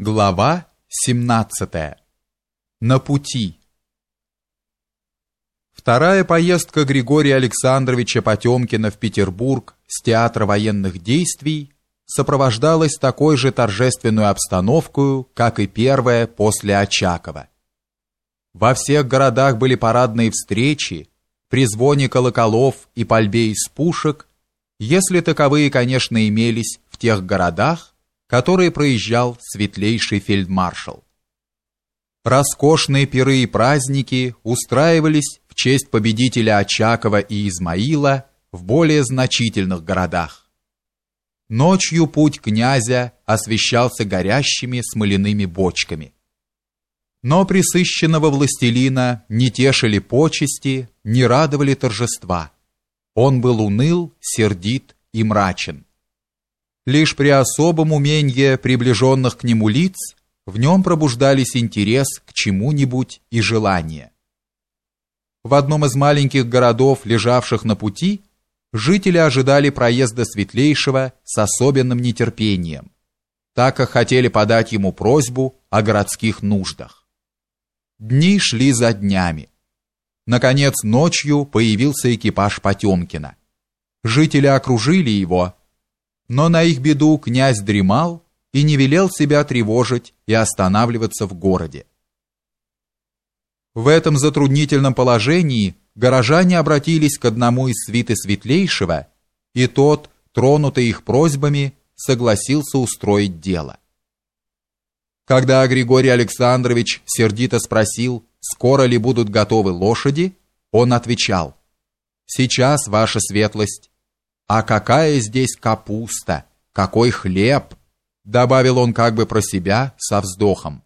Глава 17. На пути. Вторая поездка Григория Александровича Потемкина в Петербург с театра военных действий сопровождалась такой же торжественной обстановкой, как и первая после Очакова. Во всех городах были парадные встречи, при звоне колоколов и пальбе из пушек, если таковые, конечно, имелись в тех городах, которые проезжал светлейший фельдмаршал. Роскошные пиры и праздники устраивались в честь победителя Очакова и Измаила в более значительных городах. Ночью путь князя освещался горящими смоляными бочками. Но присыщенного властелина не тешили почести, не радовали торжества. Он был уныл, сердит и мрачен. Лишь при особом уменье приближенных к нему лиц в нем пробуждались интерес к чему-нибудь и желание. В одном из маленьких городов, лежавших на пути, жители ожидали проезда Светлейшего с особенным нетерпением, так как хотели подать ему просьбу о городских нуждах. Дни шли за днями. Наконец, ночью появился экипаж Потемкина. Жители окружили его, но на их беду князь дремал и не велел себя тревожить и останавливаться в городе. В этом затруднительном положении горожане обратились к одному из свиты Светлейшего, и тот, тронутый их просьбами, согласился устроить дело. Когда Григорий Александрович сердито спросил, скоро ли будут готовы лошади, он отвечал: "Сейчас, ваша светлость, а какая здесь капуста, какой хлеб, добавил он как бы про себя со вздохом.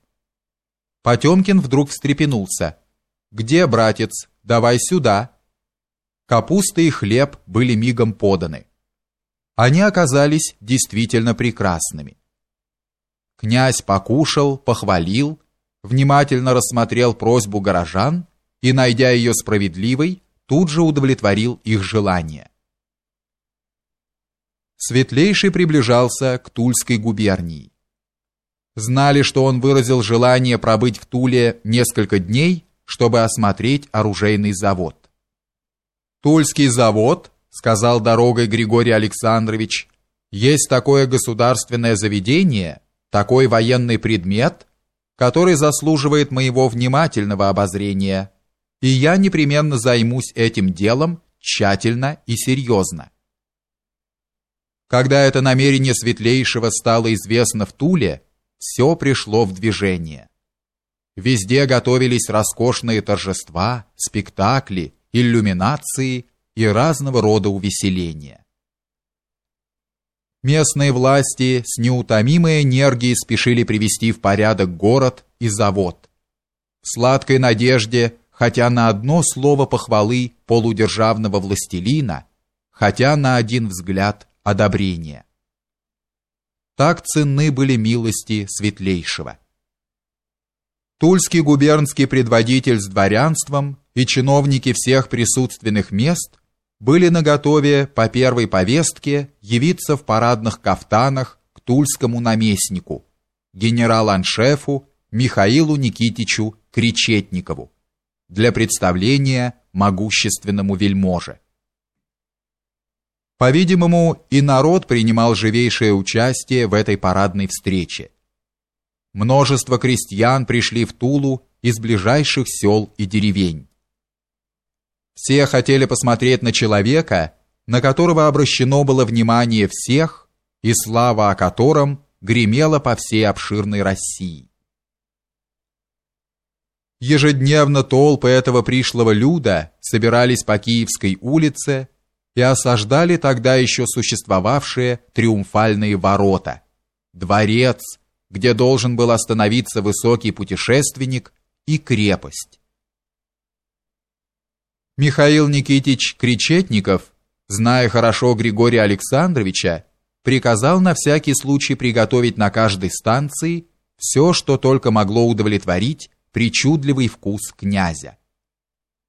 Потемкин вдруг встрепенулся. Где, братец? Давай сюда. Капуста и хлеб были мигом поданы. Они оказались действительно прекрасными. Князь покушал, похвалил, внимательно рассмотрел просьбу горожан и, найдя ее справедливой, тут же удовлетворил их желание. Светлейший приближался к Тульской губернии. Знали, что он выразил желание пробыть в Туле несколько дней, чтобы осмотреть оружейный завод. Тульский завод, сказал дорогой Григорий Александрович, есть такое государственное заведение, такой военный предмет, который заслуживает моего внимательного обозрения, и я непременно займусь этим делом тщательно и серьезно. Когда это намерение Светлейшего стало известно в Туле, все пришло в движение. Везде готовились роскошные торжества, спектакли, иллюминации и разного рода увеселения. Местные власти с неутомимой энергией спешили привести в порядок город и завод. В сладкой надежде, хотя на одно слово похвалы полудержавного властелина, хотя на один взгляд одобрения. Так ценны были милости светлейшего. Тульский губернский предводитель с дворянством и чиновники всех присутственных мест были наготове по первой повестке явиться в парадных кафтанах к тульскому наместнику, генерал-аншефу Михаилу Никитичу Кречетникову для представления могущественному вельможе. По-видимому, и народ принимал живейшее участие в этой парадной встрече. Множество крестьян пришли в Тулу из ближайших сел и деревень. Все хотели посмотреть на человека, на которого обращено было внимание всех, и слава о котором гремела по всей обширной России. Ежедневно толпы этого пришлого люда собирались по Киевской улице и осаждали тогда еще существовавшие триумфальные ворота, дворец, где должен был остановиться высокий путешественник, и крепость. Михаил Никитич Кречетников, зная хорошо Григория Александровича, приказал на всякий случай приготовить на каждой станции все, что только могло удовлетворить причудливый вкус князя.